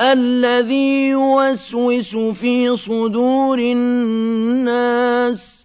الذي يوسوس في صدور الناس